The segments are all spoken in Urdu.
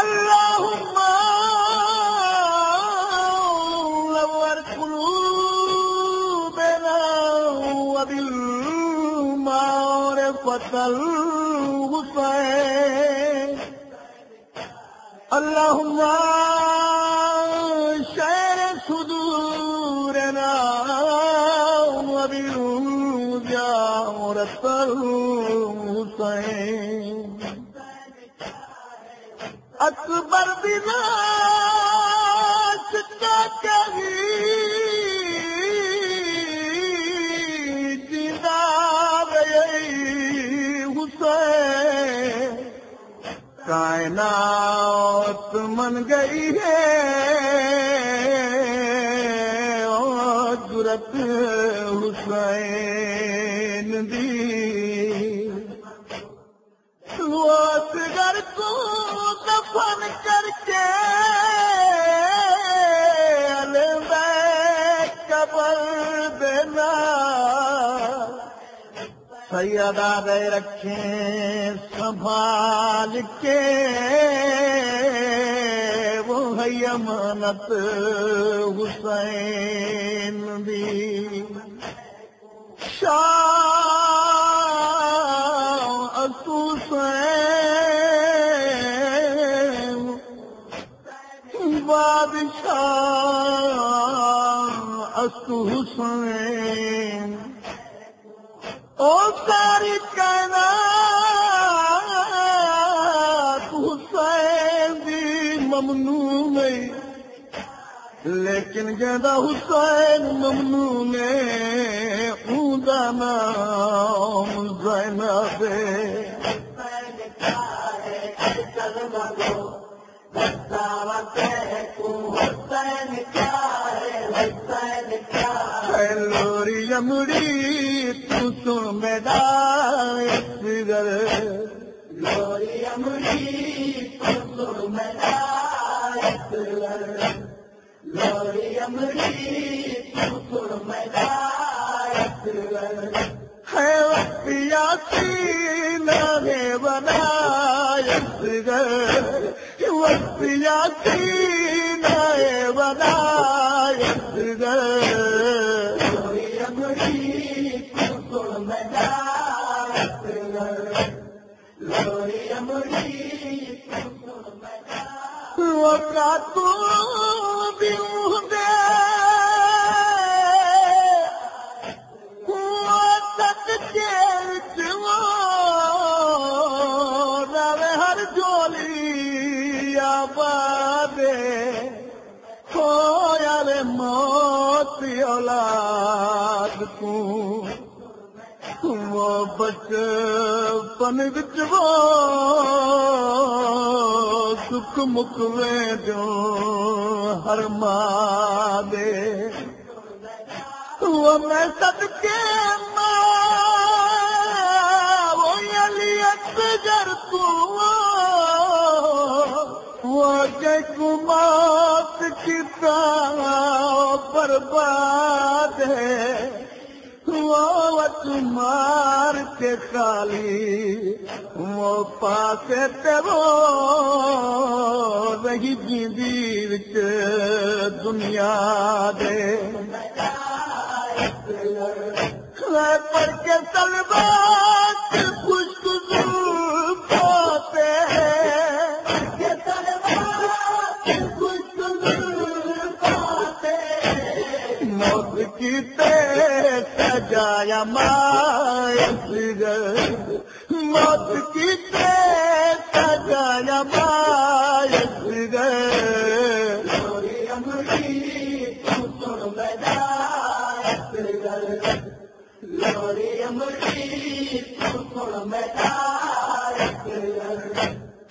اللهم نور قلوبنا وبالمعرفة الحسين اللهم وبالمجاورة الحسين اکبر بنا سکتا کہیں جدا حسین۔ کائنات من گئی ہے اور جرت حسین۔ دی گھر کو دفن کر کے قبر دینا سیدا دے رکھیں، سنبھال کے وہ ہے امانت حسین دی۔ شاہ اتو سین حسین او ساری کائنات حسین دی نہیں لیکن جدا حسین ممنوع نے نام زینب ہے۔ ہے بنایا فگر وقتیا سینا بنایا فگر اولاد کو وہ بچپن وچ سکھ مکوے جو ہر ماں دے وہ میں صدقے ماں، وہ علی اکبر تو وہ کہ گمات کی برباد یار کے خالی وہ پاسے تے وہ رہی جیندی وچ دنیا دے۔ پر کے طلبہ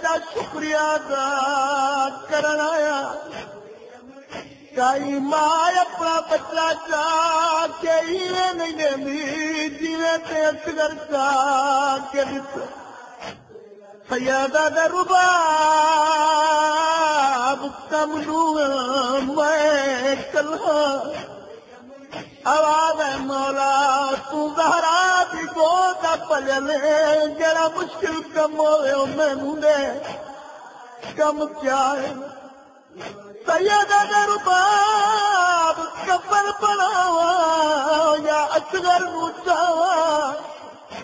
تیرا شکریہ ادا کرنا آیا۔ کئی ماں اپنا بچہ چاہ کے ہی نہیں دینی جیویں تے اصغر چاہ کے دتا سیدہ دربار کملو میں کلہ آواز ہے مولا، تو زہرا دی گودا پلے جڑا مشکل کم ہوئے میں مونڈے کم کیا ہے؟ سیدہ درباب کفر بناوا یا اصغر نو چاوا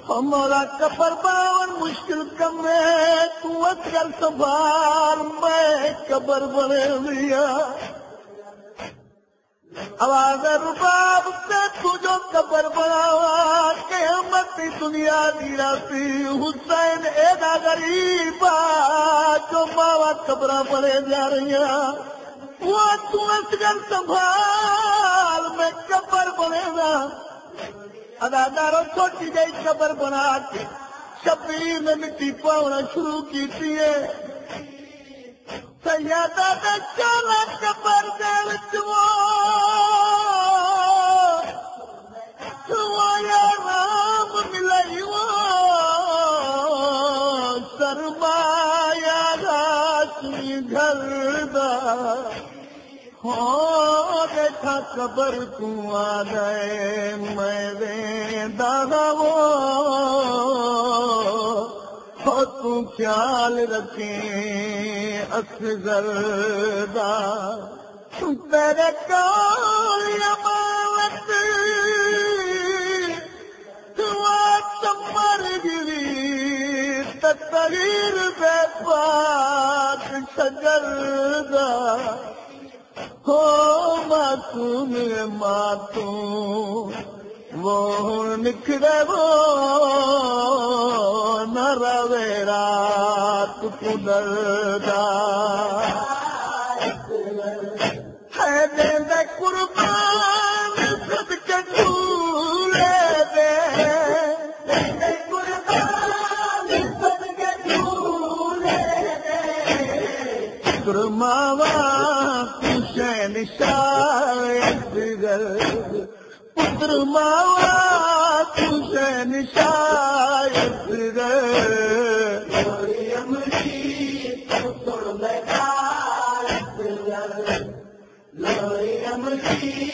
ہمارا کفر بناون مشکل کم ہے، تو اصغر سنبھال میں قبر بنے لیا۔ آواز رباب سے تجھو قبر بناوا قیامت دنیا دی راسی حسین ایدا غریب آ، جو ماوا قبر بڑے جا رہی وہ تو اصغر سنبھال میں قبر بنے گا۔ اداداروں چھوٹی گئی قبر بنا کے۔ شبیر میں مٹی پاؤنا شروع کی تھی۔ سیادہ دے چالا قبر وچ وہ سوایا رام وہ سرمایا راسی گھر دا۔ ہو دیکھا قبر تو آ گئے میں ویندا وہ خیال رکھیں اصغر دا۔ تیرے امانت دعا تمر گری۔ تقریر بے پاک شجر دا۔ ہو معصوم ماتوں، وہ نکھڑے وہ رات کدردا ہے دے قربان صدقے جھولے دے۔ دے قربان صدقے جھولے دے۔ کرماوا حسین پتر ماوا حسین شاید ہے